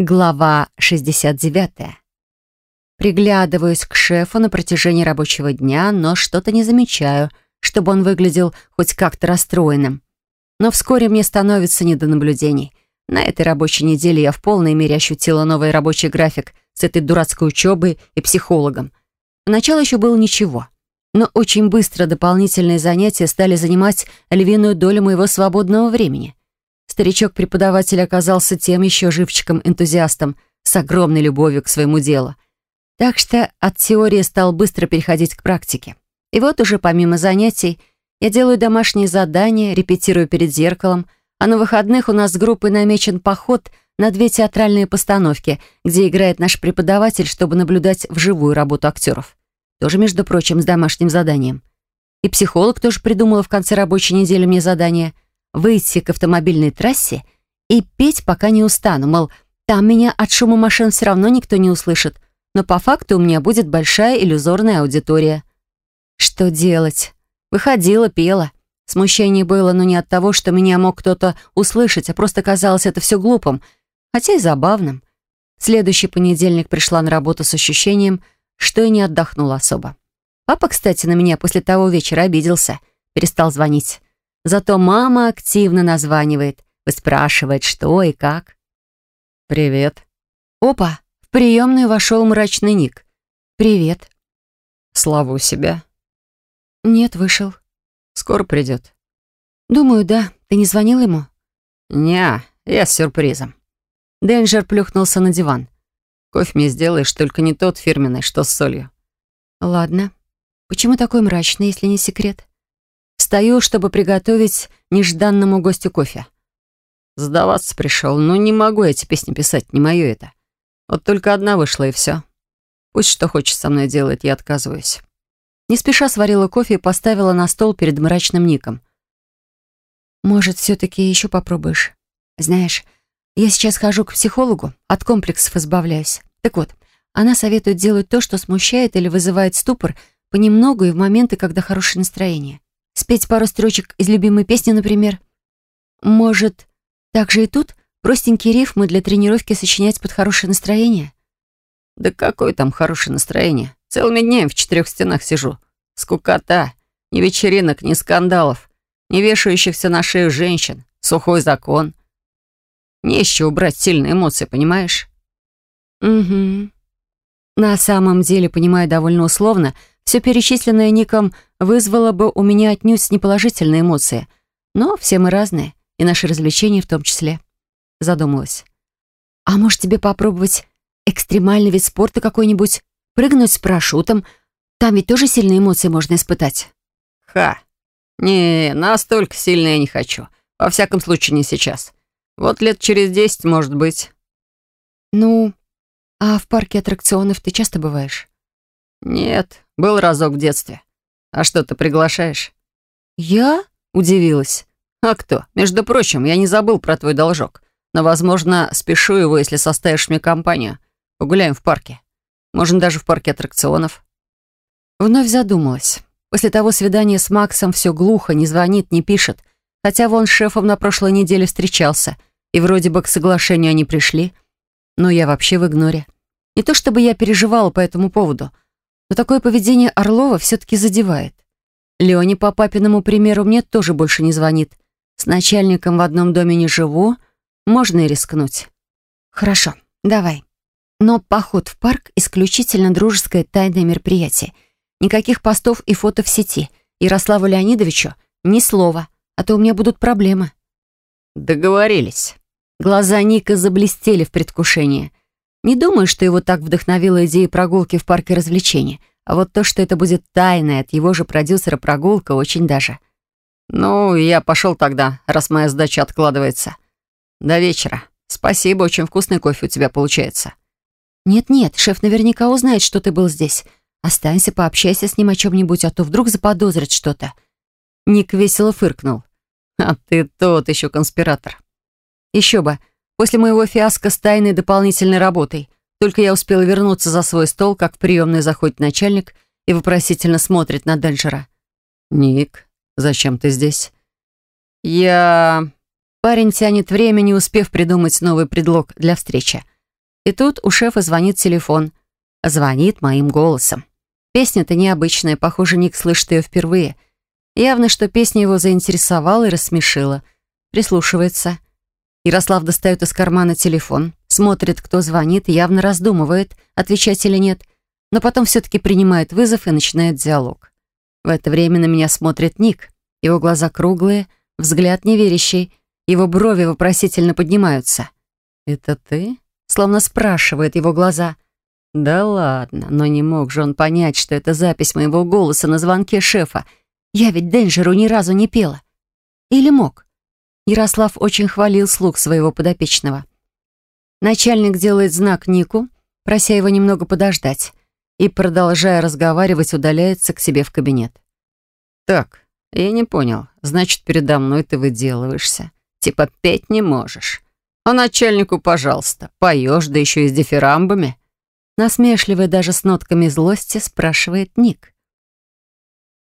Глава 69. Приглядываюсь к шефу на протяжении рабочего дня, но что-то не замечаю, чтобы он выглядел хоть как-то расстроенным. Но вскоре мне становится не до наблюдений. На этой рабочей неделе я в полной мере ощутила новый рабочий график с этой дурацкой учебой и психологом. Поначалу еще было ничего. Но очень быстро дополнительные занятия стали занимать львиную долю моего свободного времени. Старичок-преподаватель оказался тем еще живчиком-энтузиастом с огромной любовью к своему делу. Так что от теории стал быстро переходить к практике. И вот уже помимо занятий я делаю домашние задания, репетирую перед зеркалом, а на выходных у нас с группой намечен поход на две театральные постановки, где играет наш преподаватель, чтобы наблюдать вживую работу актеров. Тоже, между прочим, с домашним заданием. И психолог тоже придумала в конце рабочей недели мне задание — выйти к автомобильной трассе и петь, пока не устану, мол, там меня от шума машин все равно никто не услышит, но по факту у меня будет большая иллюзорная аудитория. Что делать? Выходила, пела. Смущение было, но не от того, что меня мог кто-то услышать, а просто казалось это все глупым, хотя и забавным. Следующий понедельник пришла на работу с ощущением, что и не отдохнула особо. Папа, кстати, на меня после того вечера обиделся, перестал звонить. Зато мама активно названивает, выспрашивает, что и как. «Привет». Опа, в приемную вошел мрачный Ник. «Привет». «Слава у себя?» «Нет, вышел». «Скоро придет?» «Думаю, да. Ты не звонил ему?» «Не, я с сюрпризом». Денджер плюхнулся на диван. «Кофе мне сделаешь, только не тот фирменный, что с солью». «Ладно. Почему такой мрачный, если не секрет?» Встаю, чтобы приготовить нежданному гостю кофе. Сдаваться пришел, но не могу эти песни писать, не мое это. Вот только одна вышла и все. Пусть что хочет со мной делает, я отказываюсь. Не спеша сварила кофе и поставила на стол перед мрачным Ником. «Может, все-таки еще попробуешь? Знаешь, я сейчас хожу к психологу, от комплексов избавляюсь. Так вот, она советует делать то, что смущает или вызывает ступор, понемногу и в моменты, когда хорошее настроение. Спеть пару строчек из любимой песни, например. Может, так же и тут простенькие рифмы для тренировки сочинять под хорошее настроение? Да какое там хорошее настроение? Целыми днями в четырех стенах сижу. Скукота. Ни вечеринок, ни скандалов. Не вешающихся на шею женщин. Сухой закон. Не еще убрать сильные эмоции, понимаешь? Угу. На самом деле, понимаю довольно условно, все перечисленное Ником вызвало бы у меня отнюдь неположительные эмоции. Но все мы разные, и наши развлечения в том числе. Задумалась. А может тебе попробовать экстремальный вид спорта какой-нибудь? Прыгнуть с парашютом? Там ведь тоже сильные эмоции можно испытать. Ха. Не, настолько сильно я не хочу. Во всяком случае, не сейчас. Вот лет через десять, может быть. Ну, а в парке аттракционов ты часто бываешь? «Нет, был разок в детстве. А что, ты приглашаешь?» «Я?» — удивилась. «А кто? Между прочим, я не забыл про твой должок. Но, возможно, спешу его, если составишь мне компанию. Погуляем в парке. Можно даже в парке аттракционов». Вновь задумалась. После того свидания с Максом все глухо, не звонит, не пишет. Хотя вон с шефом на прошлой неделе встречался. И вроде бы к соглашению они пришли. Но я вообще в игноре. Не то чтобы я переживала по этому поводу — но такое поведение Орлова все-таки задевает. Лене, по папиному примеру, мне тоже больше не звонит. С начальником в одном доме не живу, можно и рискнуть. Хорошо, давай. Но поход в парк — исключительно дружеское тайное мероприятие. Никаких постов и фото в сети. Ярославу Леонидовичу ни слова, а то у меня будут проблемы. Договорились. Глаза Ника заблестели в предвкушении. Не думаю, что его так вдохновила идея прогулки в парке развлечений. А вот то, что это будет тайная от его же продюсера прогулка, очень даже. «Ну, я пошел тогда, раз моя сдача откладывается. До вечера. Спасибо, очень вкусный кофе у тебя получается». «Нет-нет, шеф наверняка узнает, что ты был здесь. Останься, пообщайся с ним о чем-нибудь, а то вдруг заподозрит что-то». Ник весело фыркнул. «А ты тот еще конспиратор». «Еще бы. После моего фиаско с тайной дополнительной работой. Только я успела вернуться за свой стол, как в приемную заходит начальник и вопросительно смотрит на Денджера. «Ник, зачем ты здесь?» «Я...» Парень тянет время, не успев придумать новый предлог для встречи. И тут у шефа звонит телефон. Звонит моим голосом. Песня-то необычная, похоже, Ник слышит ее впервые. Явно, что песня его заинтересовала и рассмешила. Прислушивается. Ярослав достает из кармана телефон, смотрит, кто звонит, явно раздумывает, отвечать или нет, но потом все-таки принимает вызов и начинает диалог. В это время на меня смотрит Ник. Его глаза круглые, взгляд неверящий, его брови вопросительно поднимаются. «Это ты?» — словно спрашивает его глаза. «Да ладно, но не мог же он понять, что это запись моего голоса на звонке шефа. Я ведь Денджеру ни разу не пела. Или мог?» Ярослав очень хвалил слуг своего подопечного. Начальник делает знак Нику, прося его немного подождать, и, продолжая разговаривать, удаляется к себе в кабинет. «Так, я не понял. Значит, передо мной ты выделываешься. Типа петь не можешь. А начальнику, пожалуйста, поешь, да еще и с дифирамбами?» Насмешливый даже с нотками злости спрашивает Ник.